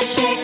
shake.